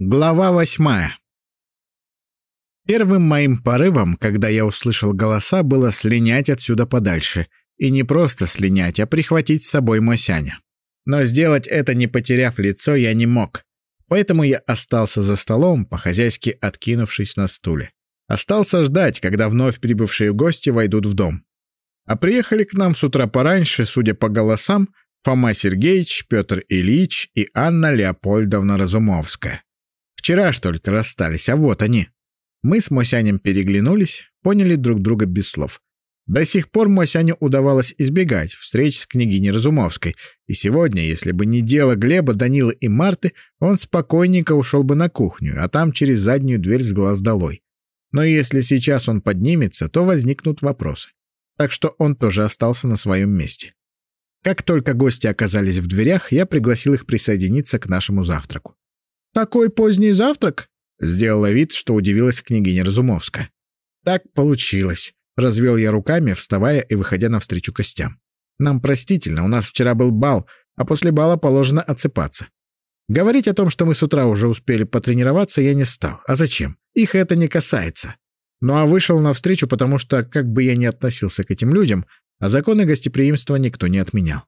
Глава восьмая. Первым моим порывом, когда я услышал голоса, было слинять отсюда подальше. И не просто слинять, а прихватить с собой Мосяня. Но сделать это, не потеряв лицо, я не мог. Поэтому я остался за столом, по-хозяйски откинувшись на стуле. Остался ждать, когда вновь прибывшие гости войдут в дом. А приехали к нам с утра пораньше, судя по голосам, Фома Сергеевич, Петр Ильич и Анна Леопольдовна Разумовская. Вчера ж только расстались, а вот они. Мы с Мосянем переглянулись, поняли друг друга без слов. До сих пор Мосяню удавалось избегать встреч с княгиней Разумовской, и сегодня, если бы не дело Глеба, Данила и Марты, он спокойненько ушел бы на кухню, а там через заднюю дверь с глаз долой. Но если сейчас он поднимется, то возникнут вопросы. Так что он тоже остался на своем месте. Как только гости оказались в дверях, я пригласил их присоединиться к нашему завтраку. «Такой поздний завтрак?» — сделала вид, что удивилась княгиня Разумовская. «Так получилось», — развел я руками, вставая и выходя навстречу гостям. «Нам простительно, у нас вчера был бал, а после бала положено отсыпаться. Говорить о том, что мы с утра уже успели потренироваться, я не стал. А зачем? Их это не касается. Ну а вышел навстречу, потому что, как бы я ни относился к этим людям, а законы гостеприимства никто не отменял.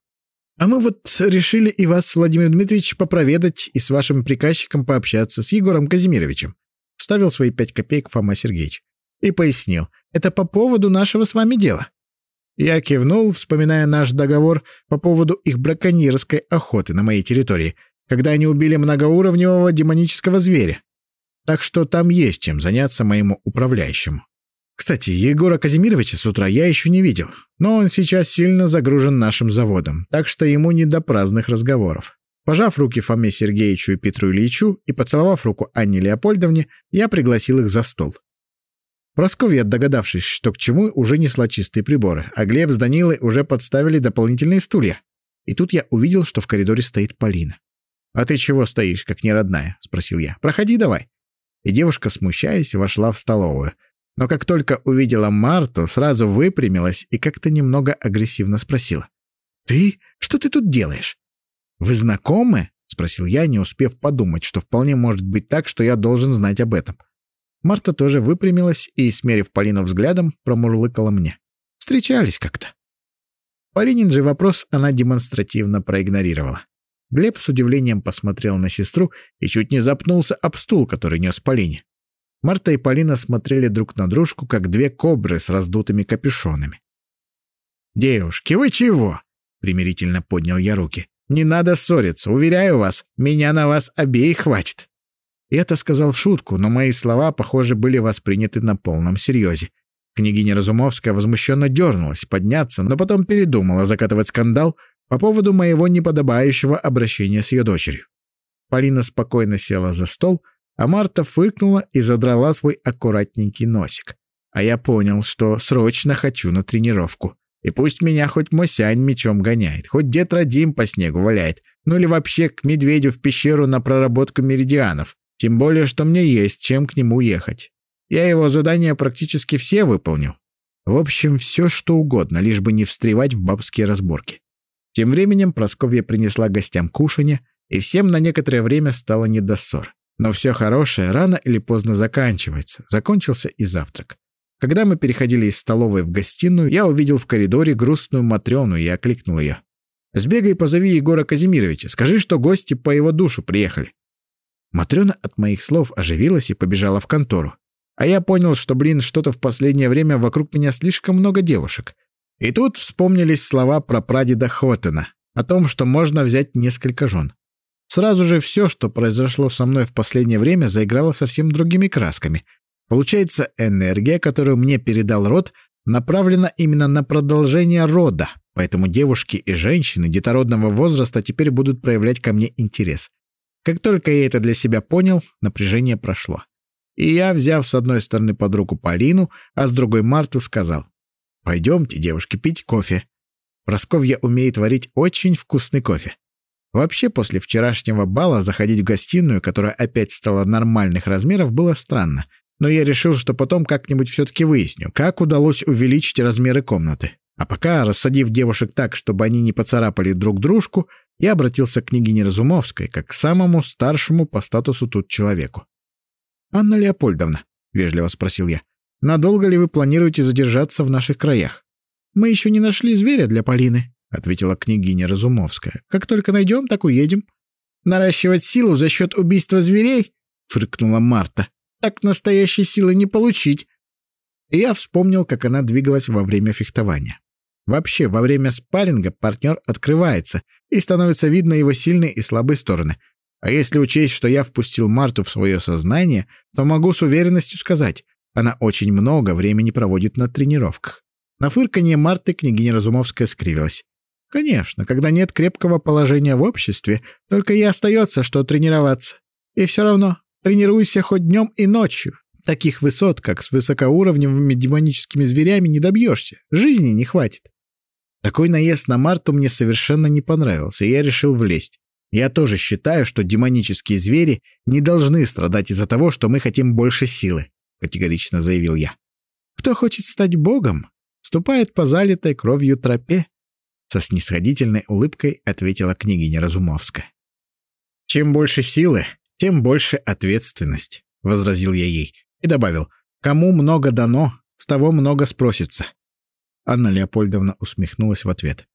А мы вот решили и вас, Владимир Дмитриевич, попроведать и с вашим приказчиком пообщаться, с Егором Казимировичем. Вставил свои пять копеек Фома Сергеевич. И пояснил, это по поводу нашего с вами дела. Я кивнул, вспоминая наш договор по поводу их браконьерской охоты на моей территории, когда они убили многоуровневого демонического зверя. Так что там есть чем заняться моему управляющему. Кстати, Егора Казимировича с утра я еще не видел, но он сейчас сильно загружен нашим заводом, так что ему не до праздных разговоров. Пожав руки Фоме Сергеевичу и Петру Ильичу и поцеловав руку Анне Леопольдовне, я пригласил их за стол. Просковья, догадавшись, что к чему, уже несла чистые приборы, а Глеб с Данилой уже подставили дополнительные стулья. И тут я увидел, что в коридоре стоит Полина. «А ты чего стоишь, как неродная?» — спросил я. «Проходи давай». И девушка, смущаясь, вошла в столовую — но как только увидела Марту, сразу выпрямилась и как-то немного агрессивно спросила. «Ты? Что ты тут делаешь?» «Вы знакомы?» — спросил я, не успев подумать, что вполне может быть так, что я должен знать об этом. Марта тоже выпрямилась и, смерив Полину взглядом, промурлыкала мне. «Встречались как-то». Полинин же вопрос она демонстративно проигнорировала. Глеб с удивлением посмотрел на сестру и чуть не запнулся об стул, который нес Полине. Марта и Полина смотрели друг на дружку, как две кобры с раздутыми капюшонами. «Девушки, вы чего?» — примирительно поднял я руки. «Не надо ссориться, уверяю вас, меня на вас обеих хватит». Это сказал в шутку, но мои слова, похоже, были восприняты на полном серьезе. Княгиня Разумовская возмущенно дернулась подняться, но потом передумала закатывать скандал по поводу моего неподобающего обращения с ее дочерью. Полина спокойно села за стол, а Марта фыркнула и задрала свой аккуратненький носик. А я понял, что срочно хочу на тренировку. И пусть меня хоть Мосянь мечом гоняет, хоть дед Радим по снегу валяет, ну или вообще к медведю в пещеру на проработку меридианов. Тем более, что мне есть чем к нему ехать. Я его задания практически все выполнил. В общем, все что угодно, лишь бы не встревать в бабские разборки. Тем временем Просковья принесла гостям кушанье, и всем на некоторое время стало не до ссор. Но все хорошее рано или поздно заканчивается. Закончился и завтрак. Когда мы переходили из столовой в гостиную, я увидел в коридоре грустную Матрёну и окликнул ее. «Сбегай позови Егора Казимировича. Скажи, что гости по его душу приехали». Матрёна от моих слов оживилась и побежала в контору. А я понял, что, блин, что-то в последнее время вокруг меня слишком много девушек. И тут вспомнились слова про прадеда Хотена о том, что можно взять несколько жен. Сразу же все, что произошло со мной в последнее время, заиграло совсем другими красками. Получается, энергия, которую мне передал род, направлена именно на продолжение рода, поэтому девушки и женщины детородного возраста теперь будут проявлять ко мне интерес. Как только я это для себя понял, напряжение прошло. И я, взяв с одной стороны под руку Полину, а с другой Марту, сказал, «Пойдемте, девушки, пить кофе. Просковья умеет варить очень вкусный кофе. Вообще, после вчерашнего бала заходить в гостиную, которая опять стала нормальных размеров, было странно. Но я решил, что потом как-нибудь все-таки выясню, как удалось увеличить размеры комнаты. А пока, рассадив девушек так, чтобы они не поцарапали друг дружку, я обратился к княгине Разумовской, как к самому старшему по статусу тут человеку. «Анна Леопольдовна», — вежливо спросил я, — «надолго ли вы планируете задержаться в наших краях?» «Мы еще не нашли зверя для Полины», — ответила княгиня Разумовская. «Как только найдем, так уедем». «Наращивать силу за счет убийства зверей?» — фыркнула Марта. «Так настоящей силы не получить». И я вспомнил, как она двигалась во время фехтования. Вообще, во время спарринга партнер открывается, и становится видно его сильные и слабые стороны. А если учесть, что я впустил Марту в свое сознание, то могу с уверенностью сказать, она очень много времени проводит на тренировках. На фырканье Марты княгиня Разумовская скривилась. Конечно, когда нет крепкого положения в обществе, только и остается, что тренироваться. И все равно, тренируйся хоть днем и ночью. Таких высот, как с высокоуровневыми демоническими зверями, не добьешься. Жизни не хватит. Такой наезд на Марту мне совершенно не понравился, и я решил влезть. Я тоже считаю, что демонические звери не должны страдать из-за того, что мы хотим больше силы, категорично заявил я. Кто хочет стать богом, ступает по залитой кровью тропе, со снисходительной улыбкой ответила княгиня Разумовская. Чем больше силы, тем больше ответственность, возразил я ей и добавил: кому много дано, с того много спросится. Анна Леопольдовна усмехнулась в ответ.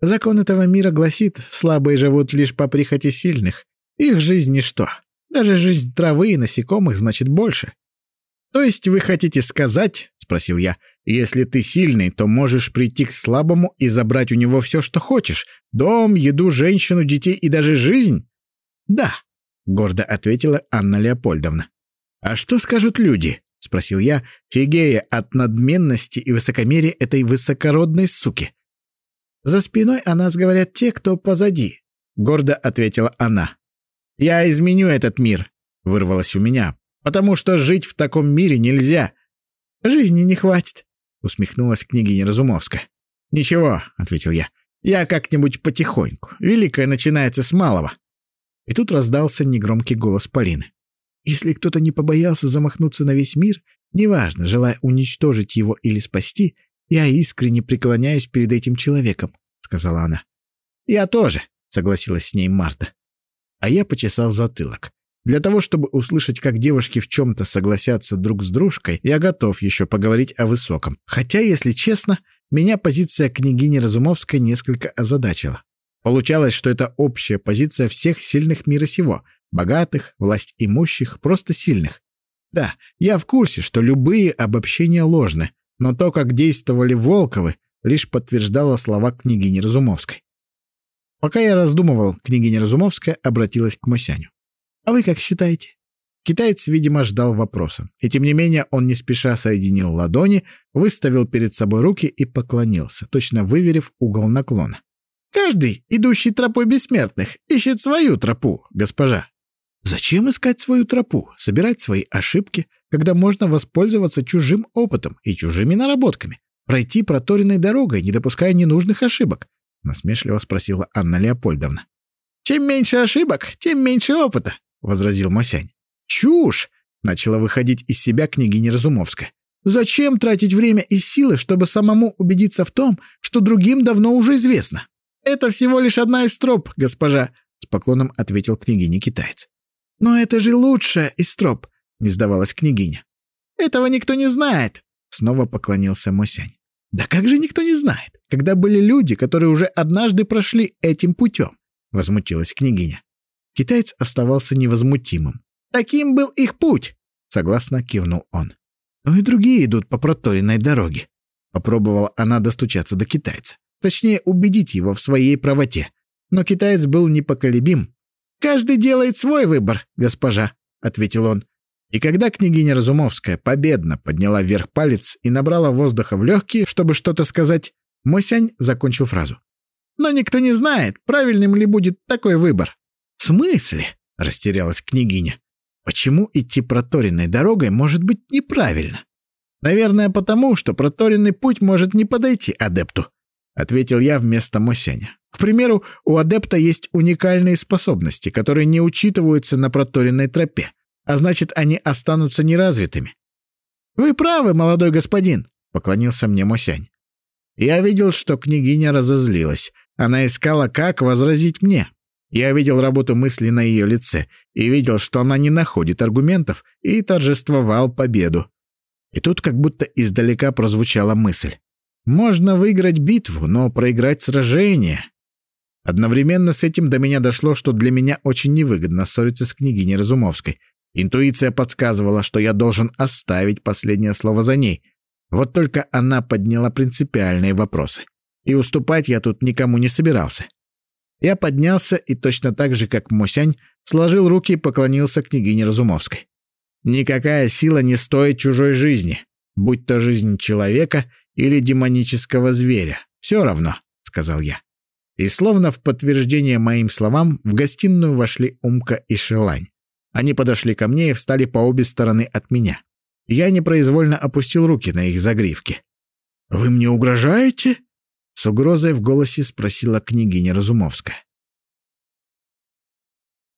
«Закон этого мира гласит, слабые живут лишь по прихоти сильных. Их жизнь — ничто. Даже жизнь травы и насекомых значит больше». «То есть вы хотите сказать, — спросил я, — если ты сильный, то можешь прийти к слабому и забрать у него все, что хочешь — дом, еду, женщину, детей и даже жизнь?» «Да», — гордо ответила Анна Леопольдовна. «А что скажут люди?» — спросил я, фигея от надменности и высокомерия этой высокородной суки. «За спиной о нас говорят те, кто позади», — гордо ответила она. «Я изменю этот мир», — вырвалось у меня, «потому что жить в таком мире нельзя». «Жизни не хватит», — усмехнулась княгиня Разумовская. «Ничего», — ответил я, — «я как-нибудь потихоньку. Великое начинается с малого». И тут раздался негромкий голос Полины. Если кто-то не побоялся замахнуться на весь мир, неважно, желая уничтожить его или спасти, я искренне преклоняюсь перед этим человеком», — сказала она. «Я тоже», — согласилась с ней Марта. А я почесал затылок. Для того, чтобы услышать, как девушки в чем-то согласятся друг с дружкой, я готов еще поговорить о высоком. Хотя, если честно, меня позиция княгини Разумовской несколько озадачила. Получалось, что это общая позиция всех сильных мира сего — Богатых, власть имущих, просто сильных. Да, я в курсе, что любые обобщения ложны, но то, как действовали Волковы, лишь подтверждало слова княгини Разумовской. Пока я раздумывал, княгиня Разумовская обратилась к Мосяню. «А вы как считаете?» Китаец, видимо, ждал вопроса. И тем не менее он не спеша соединил ладони, выставил перед собой руки и поклонился, точно выверив угол наклона. «Каждый, идущий тропой бессмертных, ищет свою тропу, госпожа», Зачем искать свою тропу, собирать свои ошибки, когда можно воспользоваться чужим опытом и чужими наработками, пройти проторенной дорогой, не допуская ненужных ошибок? Насмешливо спросила Анна Леопольдовна. Чем меньше ошибок, тем меньше опыта, возразил Мосянь. Чушь! Начала выходить из себя княгиня Разумовская. Зачем тратить время и силы, чтобы самому убедиться в том, что другим давно уже известно? Это всего лишь одна из троп, госпожа, с поклоном ответил княгиня китаец. «Но это же лучшая из троп», — не сдавалась княгиня. «Этого никто не знает», — снова поклонился Мосянь. «Да как же никто не знает, когда были люди, которые уже однажды прошли этим путем?» — возмутилась княгиня. Китаец оставался невозмутимым. «Таким был их путь!» — согласно кивнул он. «Ну и другие идут по проторенной дороге». Попробовала она достучаться до китайца. Точнее, убедить его в своей правоте. Но китаец был непоколебим «Каждый делает свой выбор, госпожа», — ответил он. И когда княгиня Разумовская победно подняла вверх палец и набрала воздуха в легкие, чтобы что-то сказать, Мосянь закончил фразу. «Но никто не знает, правильным ли будет такой выбор». «В смысле?» — растерялась княгиня. «Почему идти проторенной дорогой может быть неправильно?» «Наверное, потому, что проторенный путь может не подойти адепту», — ответил я вместо Мосяня. К примеру, у адепта есть уникальные способности, которые не учитываются на проторенной тропе, а значит, они останутся неразвитыми. «Вы правы, молодой господин», — поклонился мне Мосянь. Я видел, что княгиня разозлилась. Она искала, как возразить мне. Я видел работу мысли на ее лице и видел, что она не находит аргументов и торжествовал победу. И тут как будто издалека прозвучала мысль. Можно выиграть битву, но проиграть сражение. Одновременно с этим до меня дошло, что для меня очень невыгодно ссориться с княгиней Разумовской. Интуиция подсказывала, что я должен оставить последнее слово за ней. Вот только она подняла принципиальные вопросы. И уступать я тут никому не собирался. Я поднялся и точно так же, как Мусянь, сложил руки и поклонился княгине Разумовской. Никакая сила не стоит чужой жизни, будь то жизнь человека или демонического зверя. Все равно, — сказал я. И словно в подтверждение моим словам в гостиную вошли Умка и Шелань. Они подошли ко мне и встали по обе стороны от меня. Я непроизвольно опустил руки на их загривки. «Вы мне угрожаете?» Угрозой в голосе спросила княгиня Разумовская.